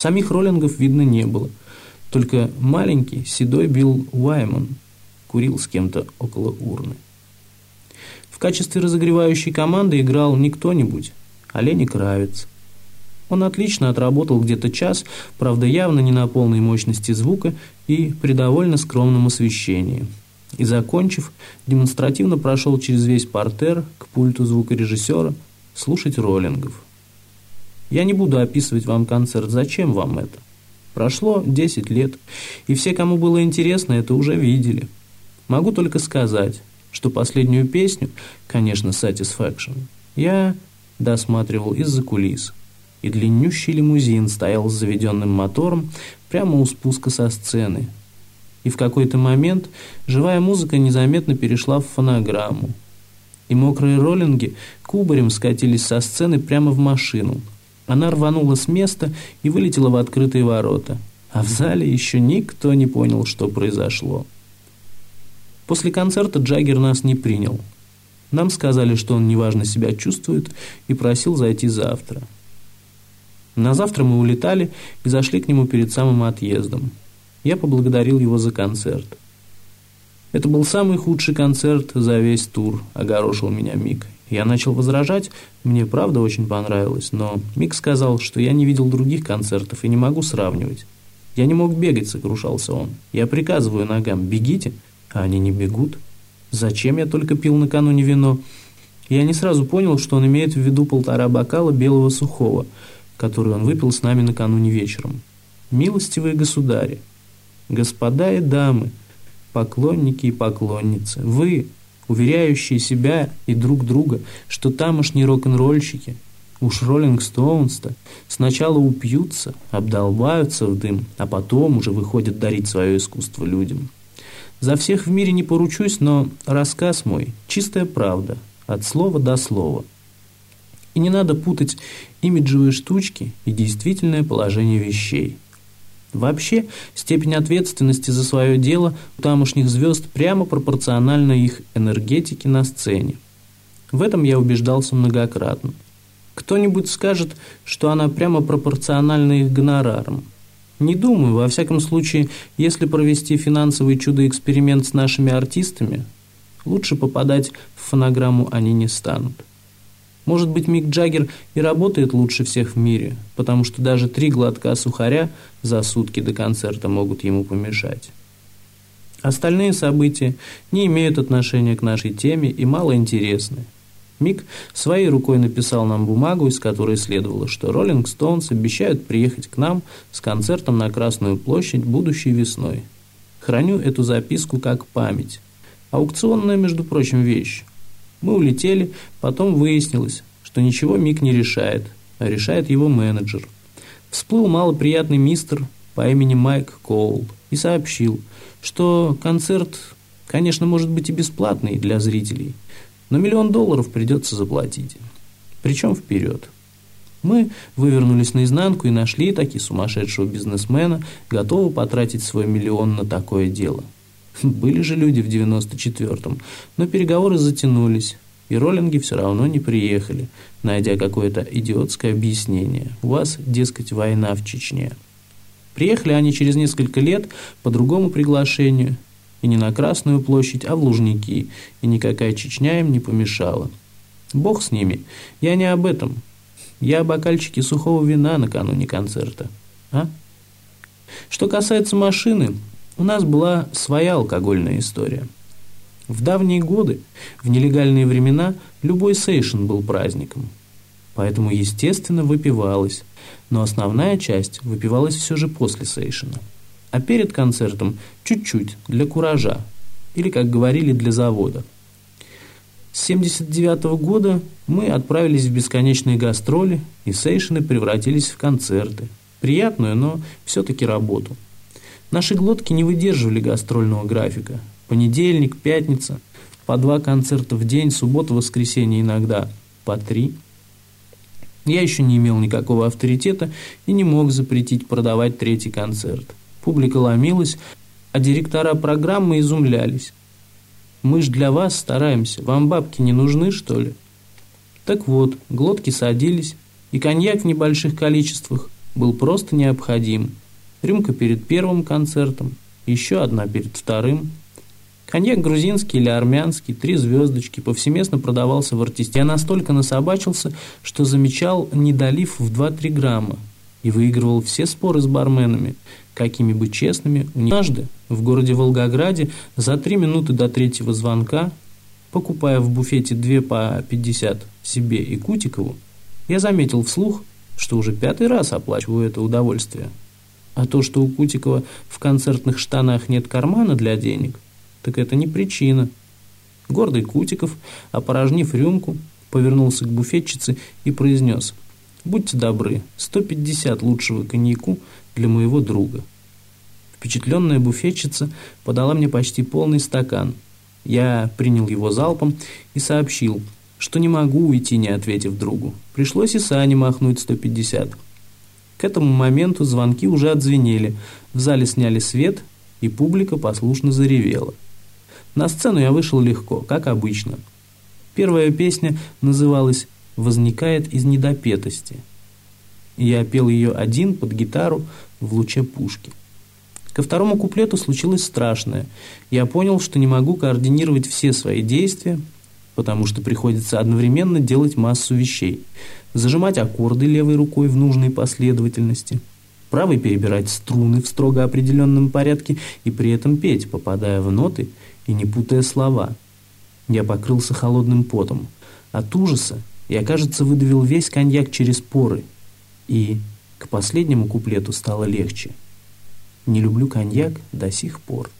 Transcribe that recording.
Самих роллингов видно не было. Только маленький, седой Билл Уайман курил с кем-то около урны. В качестве разогревающей команды играл не кто-нибудь, а Лени Кравец. Он отлично отработал где-то час, правда явно не на полной мощности звука и при довольно скромном освещении. И, закончив, демонстративно прошел через весь портер к пульту звукорежиссера слушать роллингов. Я не буду описывать вам концерт, зачем вам это? Прошло 10 лет, и все, кому было интересно, это уже видели. Могу только сказать, что последнюю песню, конечно, Satisfaction, я досматривал из-за кулис. И длиннющий лимузин стоял с заведенным мотором прямо у спуска со сцены. И в какой-то момент живая музыка незаметно перешла в фонограмму. И мокрые роллинги кубарем скатились со сцены прямо в машину – она рванула с места и вылетела в открытые ворота. А в зале еще никто не понял, что произошло. После концерта Джаггер нас не принял. Нам сказали, что он неважно себя чувствует и просил зайти завтра. На завтра мы улетали и зашли к нему перед самым отъездом. Я поблагодарил его за концерт. Это был самый худший концерт за весь тур, огорошил меня Мик. Я начал возражать, мне правда очень понравилось, но Мик сказал, что я не видел других концертов и не могу сравнивать. Я не мог бегать, сокрушался он. Я приказываю ногам, бегите, а они не бегут. Зачем я только пил накануне вино? Я не сразу понял, что он имеет в виду полтора бокала белого сухого, который он выпил с нами накануне вечером. Милостивые государи, господа и дамы, поклонники и поклонницы, вы, уверяющие себя и друг друга, что тамошние рок-н-ролльщики, уж Роллинг Стоунс-то, сначала упьются, обдолбаются в дым, а потом уже выходят дарить свое искусство людям. За всех в мире не поручусь, но рассказ мой – чистая правда, от слова до слова. И не надо путать имиджевые штучки и действительное положение вещей – Вообще, степень ответственности за свое дело у тамошних звезд прямо пропорциональна их энергетике на сцене. В этом я убеждался многократно. Кто-нибудь скажет, что она прямо пропорциональна их гонорарам. Не думаю, во всяком случае, если провести финансовый чудо-эксперимент с нашими артистами, лучше попадать в фонограмму они не станут. Может быть, Мик Джаггер и работает лучше всех в мире, потому что даже три глотка сухаря за сутки до концерта могут ему помешать. Остальные события не имеют отношения к нашей теме и мало интересны. Мик своей рукой написал нам бумагу, из которой следовало, что Роллинг Стоунс обещают приехать к нам с концертом на Красную площадь будущей весной. Храню эту записку как память. Аукционная, между прочим, вещь. Мы улетели, потом выяснилось, что ничего Мик не решает, а решает его менеджер. Всплыл малоприятный мистер по имени Майк Коул и сообщил, что концерт, конечно, может быть и бесплатный для зрителей, но миллион долларов придется заплатить. Причем вперед. Мы вывернулись наизнанку и нашли таки сумасшедшего бизнесмена, готового потратить свой миллион на такое дело – были же люди в 94-м, но переговоры затянулись, и роллинги все равно не приехали, найдя какое-то идиотское объяснение. У вас, дескать, война в Чечне. Приехали они через несколько лет по другому приглашению, и не на Красную площадь, а в Лужники, и никакая Чечня им не помешала. Бог с ними, я не об этом. Я о бокальчике сухого вина накануне концерта. А? Что касается машины, у нас была своя алкогольная история. В давние годы, в нелегальные времена, любой сейшн был праздником. Поэтому, естественно, выпивалось, но основная часть выпивалась все же после сейшена. А перед концертом чуть-чуть, для куража, или, как говорили, для завода. С 79 -го года мы отправились в бесконечные гастроли, и сейшины превратились в концерты. Приятную, но все-таки работу – Наши глотки не выдерживали гастрольного графика. Понедельник, пятница, по два концерта в день, суббота, воскресенье иногда по три. Я еще не имел никакого авторитета и не мог запретить продавать третий концерт. Публика ломилась, а директора программы изумлялись. «Мы ж для вас стараемся, вам бабки не нужны, что ли?» Так вот, глотки садились, и коньяк в небольших количествах был просто необходим. Рюмка перед первым концертом, еще одна перед вторым. Коньяк грузинский или армянский, три звездочки, повсеместно продавался в артисте. Я настолько насобачился, что замечал недолив в 2-3 грамма и выигрывал все споры с барменами, какими бы честными. Однажды в городе Волгограде за три минуты до третьего звонка, покупая в буфете две по 50 себе и Кутикову, я заметил вслух, что уже пятый раз оплачиваю это удовольствие. А то, что у Кутикова в концертных штанах нет кармана для денег, так это не причина. Гордый Кутиков, опорожнив рюмку, повернулся к буфетчице и произнес «Будьте добры, 150 лучшего коньяку для моего друга». Впечатленная буфетчица подала мне почти полный стакан. Я принял его залпом и сообщил – что не могу уйти, не ответив другу. Пришлось и Сане махнуть 150. К этому моменту звонки уже отзвенели, в зале сняли свет, и публика послушно заревела. На сцену я вышел легко, как обычно. Первая песня называлась «Возникает из недопетости». Я пел ее один под гитару в луче пушки. Ко второму куплету случилось страшное. Я понял, что не могу координировать все свои действия, потому что приходится одновременно делать массу вещей. Зажимать аккорды левой рукой в нужной последовательности, правой перебирать струны в строго определенном порядке и при этом петь, попадая в ноты и не путая слова. Я покрылся холодным потом. От ужаса я, кажется, выдавил весь коньяк через поры. И к последнему куплету стало легче. Не люблю коньяк до сих пор.